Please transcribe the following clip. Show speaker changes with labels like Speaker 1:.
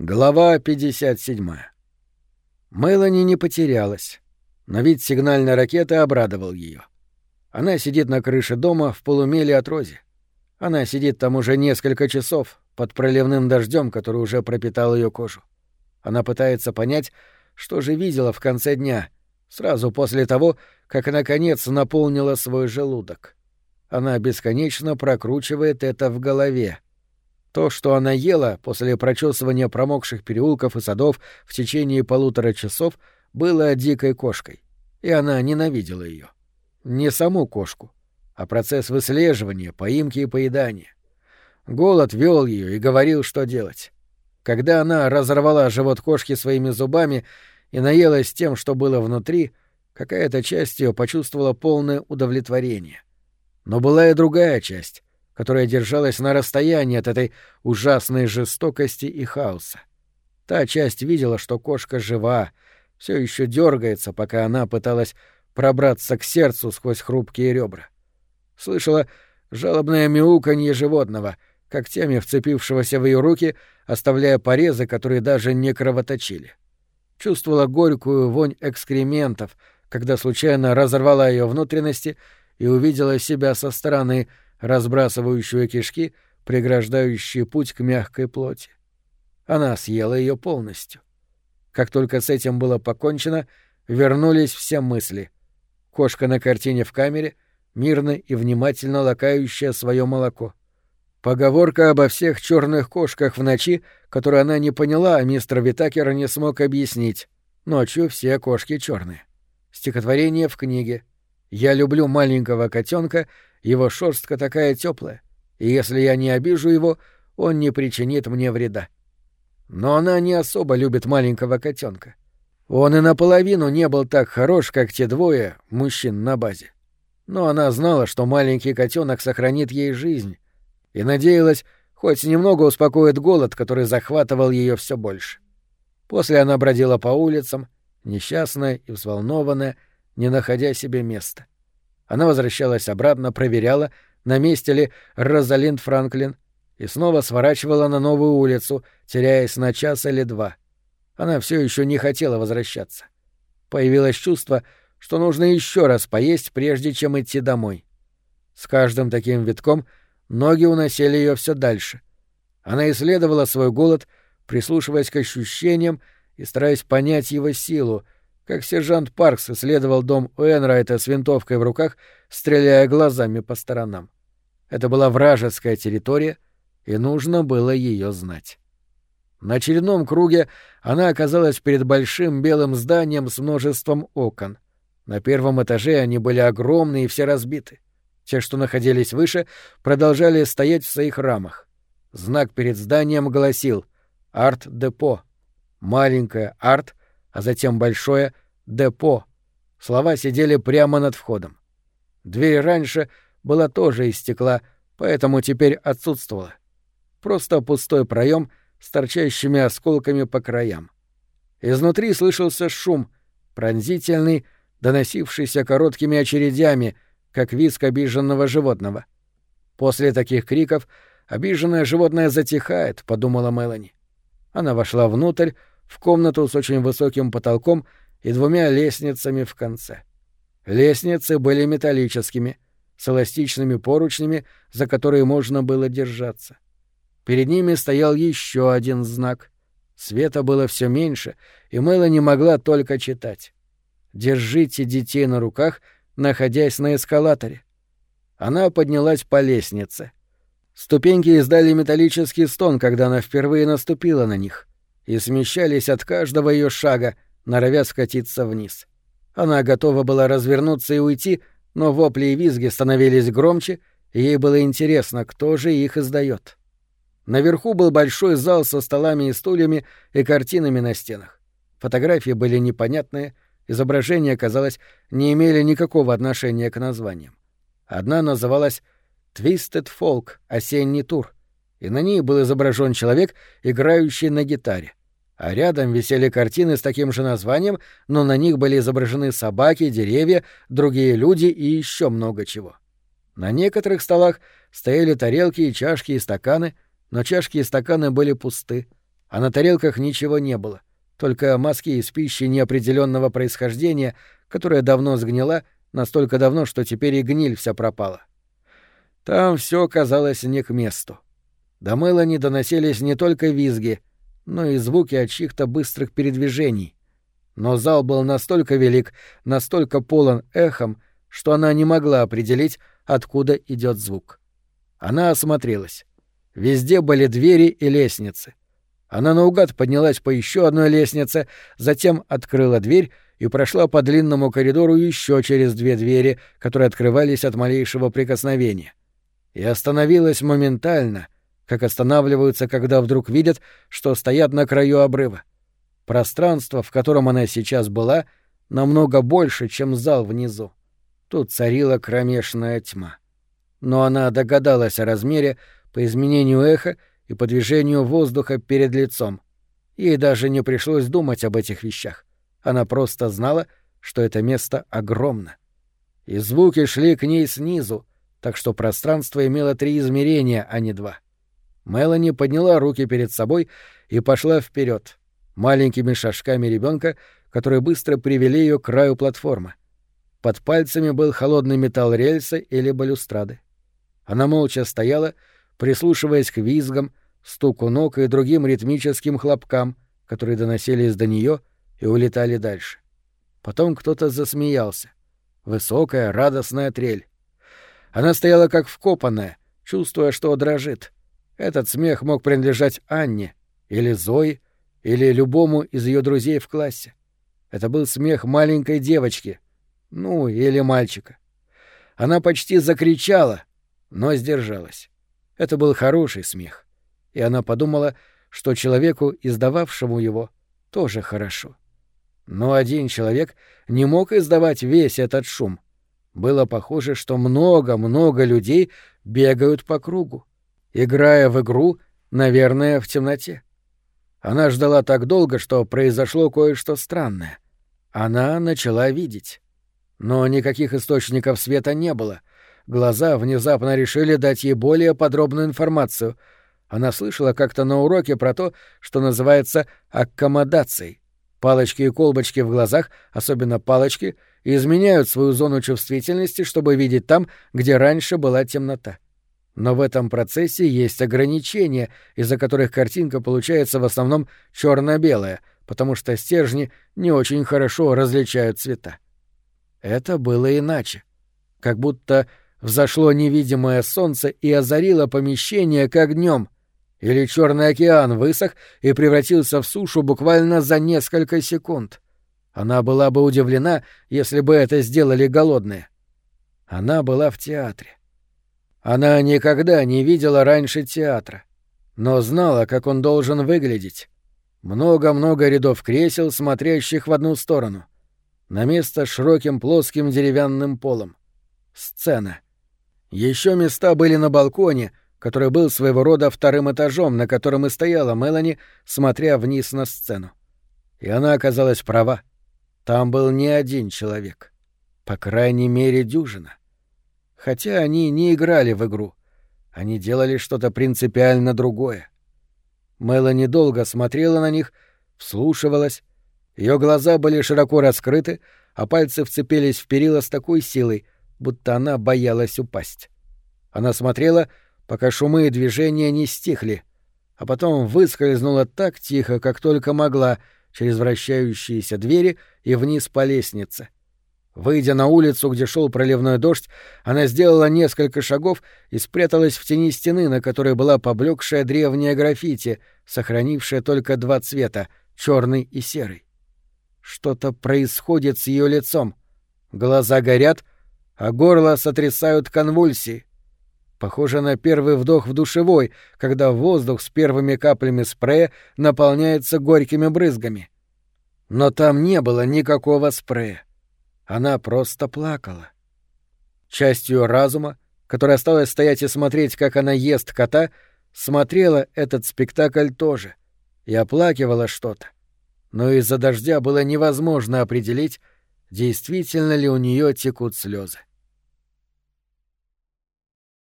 Speaker 1: Глава 57. Мелани не потерялась, но вид сигнальной ракеты обрадовал ее. Она сидит на крыше дома в полумиле от Рози. Она сидит там уже несколько часов под проливным дождем, который уже пропитал ее кожу. Она пытается понять, что же видела в конце дня, сразу после того, как наконец наполнила свой желудок. Она бесконечно прокручивает это в голове. То, что она ела после прочесывания промокших переулков и садов в течение полутора часов, было дикой кошкой, и она ненавидела ее. Не саму кошку, а процесс выслеживания, поимки и поедания. Голод вел ее и говорил, что делать. Когда она разорвала живот кошки своими зубами и наелась тем, что было внутри, какая-то часть ее почувствовала полное удовлетворение. Но была и другая часть, которая держалась на расстоянии от этой ужасной жестокости и хаоса. Та часть видела, что кошка жива, все еще дергается, пока она пыталась пробраться к сердцу сквозь хрупкие ребра. Слышала жалобное мяуканье животного, когтями вцепившегося в ее руки, оставляя порезы, которые даже не кровоточили. Чувствовала горькую вонь экскрементов, когда случайно разорвала ее внутренности и увидела себя со стороны — разбрасывающую кишки, преграждающие путь к мягкой плоти. Она съела ее полностью. Как только с этим было покончено, вернулись все мысли. Кошка на картине в камере, мирно и внимательно лакающая свое молоко. Поговорка обо всех черных кошках в ночи, которую она не поняла, а мистер Витакер не смог объяснить. Ночью все кошки черные. Стихотворение в книге. Я люблю маленького котенка его шерстка такая теплая, и если я не обижу его, он не причинит мне вреда. Но она не особо любит маленького котенка. Он и наполовину не был так хорош, как те двое мужчин на базе. Но она знала, что маленький котенок сохранит ей жизнь, и надеялась, хоть немного успокоит голод, который захватывал ее все больше. После она бродила по улицам, несчастная и взволнованная, не находя себе места. — она возвращалась обратно, проверяла, на месте ли Розалинд Франклин, и снова сворачивала на новую улицу, теряясь на час или два. Она все еще не хотела возвращаться. Появилось чувство, что нужно еще раз поесть, прежде чем идти домой. С каждым таким витком ноги уносили ее все дальше. Она исследовала свой голод, прислушиваясь к ощущениям и стараясь понять его силу — как сержант Паркс исследовал дом Уэнрайта с винтовкой в руках, стреляя глазами по сторонам. Это была вражеская территория, и нужно было ее знать. На очередном круге она оказалась перед большим белым зданием с множеством окон. На первом этаже они были огромные и все разбиты. Те, что находились выше, продолжали стоять в своих рамах. Знак перед зданием гласил «Арт-депо». Маленькое «Арт» а затем большое «депо». Слова сидели прямо над входом. Дверь раньше была тоже из стекла, поэтому теперь отсутствовала. Просто пустой проем с торчащими осколками по краям. Изнутри слышался шум, пронзительный, доносившийся короткими очередями, как визг обиженного животного. После таких криков обиженное животное затихает, подумала Мелани. Она вошла внутрь, в комнату с очень высоким потолком и двумя лестницами в конце. Лестницы были металлическими, с эластичными поручнями, за которые можно было держаться. Перед ними стоял еще один знак. Света было все меньше, и Мэла не могла только читать. «Держите детей на руках, находясь на эскалаторе». Она поднялась по лестнице. Ступеньки издали металлический стон, когда она впервые наступила на них и смещались от каждого ее шага, норовя скатиться вниз. Она готова была развернуться и уйти, но вопли и визги становились громче, и ей было интересно, кто же их издает. Наверху был большой зал со столами и стульями и картинами на стенах. Фотографии были непонятные, изображения, казалось, не имели никакого отношения к названиям. Одна называлась «Twisted Folk. Осенний тур», и на ней был изображен человек, играющий на гитаре а рядом висели картины с таким же названием, но на них были изображены собаки, деревья, другие люди и еще много чего. На некоторых столах стояли тарелки и чашки и стаканы, но чашки и стаканы были пусты, а на тарелках ничего не было, только мазки из пищи неопределенного происхождения, которая давно сгнила, настолько давно, что теперь и гниль вся пропала. Там все казалось не к месту. До Мелани доносились не только визги, но и звуки от чьих-то быстрых передвижений. Но зал был настолько велик, настолько полон эхом, что она не могла определить, откуда идет звук. Она осмотрелась. Везде были двери и лестницы. Она наугад поднялась по еще одной лестнице, затем открыла дверь и прошла по длинному коридору еще через две двери, которые открывались от малейшего прикосновения. И остановилась моментально, как останавливаются, когда вдруг видят, что стоят на краю обрыва. Пространство, в котором она сейчас была, намного больше, чем зал внизу. Тут царила кромешная тьма. Но она догадалась о размере по изменению эха и по движению воздуха перед лицом. Ей даже не пришлось думать об этих вещах. Она просто знала, что это место огромно. И звуки шли к ней снизу, так что пространство имело три измерения, а не два. Мелани подняла руки перед собой и пошла вперед, маленькими шажками ребенка, которые быстро привели ее к краю платформы. Под пальцами был холодный металл рельсы или балюстрады. Она молча стояла, прислушиваясь к визгам, стуку ног и другим ритмическим хлопкам, которые доносились до нее и улетали дальше. Потом кто-то засмеялся. Высокая, радостная трель. Она стояла как вкопанная, чувствуя, что дрожит. Этот смех мог принадлежать Анне, или Зои, или любому из ее друзей в классе. Это был смех маленькой девочки, ну, или мальчика. Она почти закричала, но сдержалась. Это был хороший смех. И она подумала, что человеку, издававшему его, тоже хорошо. Но один человек не мог издавать весь этот шум. Было похоже, что много-много людей бегают по кругу, играя в игру, наверное, в темноте. Она ждала так долго, что произошло кое-что странное. Она начала видеть. Но никаких источников света не было. Глаза внезапно решили дать ей более подробную информацию. Она слышала как-то на уроке про то, что называется аккомодацией. Палочки и колбочки в глазах, особенно палочки, изменяют свою зону чувствительности, чтобы видеть там, где раньше была темнота. Но в этом процессе есть ограничения, из-за которых картинка получается в основном черно-белая, потому что стержни не очень хорошо различают цвета. Это было иначе. Как будто взошло невидимое солнце и озарило помещение, как днем, или Черный океан высох и превратился в сушу буквально за несколько секунд. Она была бы удивлена, если бы это сделали голодные. Она была в театре. Она никогда не видела раньше театра, но знала, как он должен выглядеть. Много-много рядов кресел, смотрящих в одну сторону — на место широким плоским деревянным полом. Сцена. Еще места были на балконе, который был своего рода вторым этажом, на котором и стояла Мелани, смотря вниз на сцену. И она оказалась права. Там был не один человек. По крайней мере, дюжина. Хотя они не играли в игру. Они делали что-то принципиально другое. Мелани долго смотрела на них, вслушивалась, ее глаза были широко раскрыты, а пальцы вцепились в перила с такой силой, будто она боялась упасть. Она смотрела, пока шумы и движения не стихли, а потом выскользнула так тихо, как только могла, через вращающиеся двери и вниз по лестнице. Выйдя на улицу, где шел проливной дождь, она сделала несколько шагов и спряталась в тени стены, на которой была поблекшая древняя граффити, сохранившая только два цвета — черный и серый. Что-то происходит с ее лицом. Глаза горят, а горло сотрясают конвульсии. Похоже на первый вдох в душевой, когда воздух с первыми каплями спрея наполняется горькими брызгами. Но там не было никакого спрея. Она просто плакала. Часть ее разума, которая осталась стоять и смотреть, как она ест кота, смотрела этот спектакль тоже и оплакивала что-то но из-за дождя было невозможно определить, действительно ли у нее текут слезы.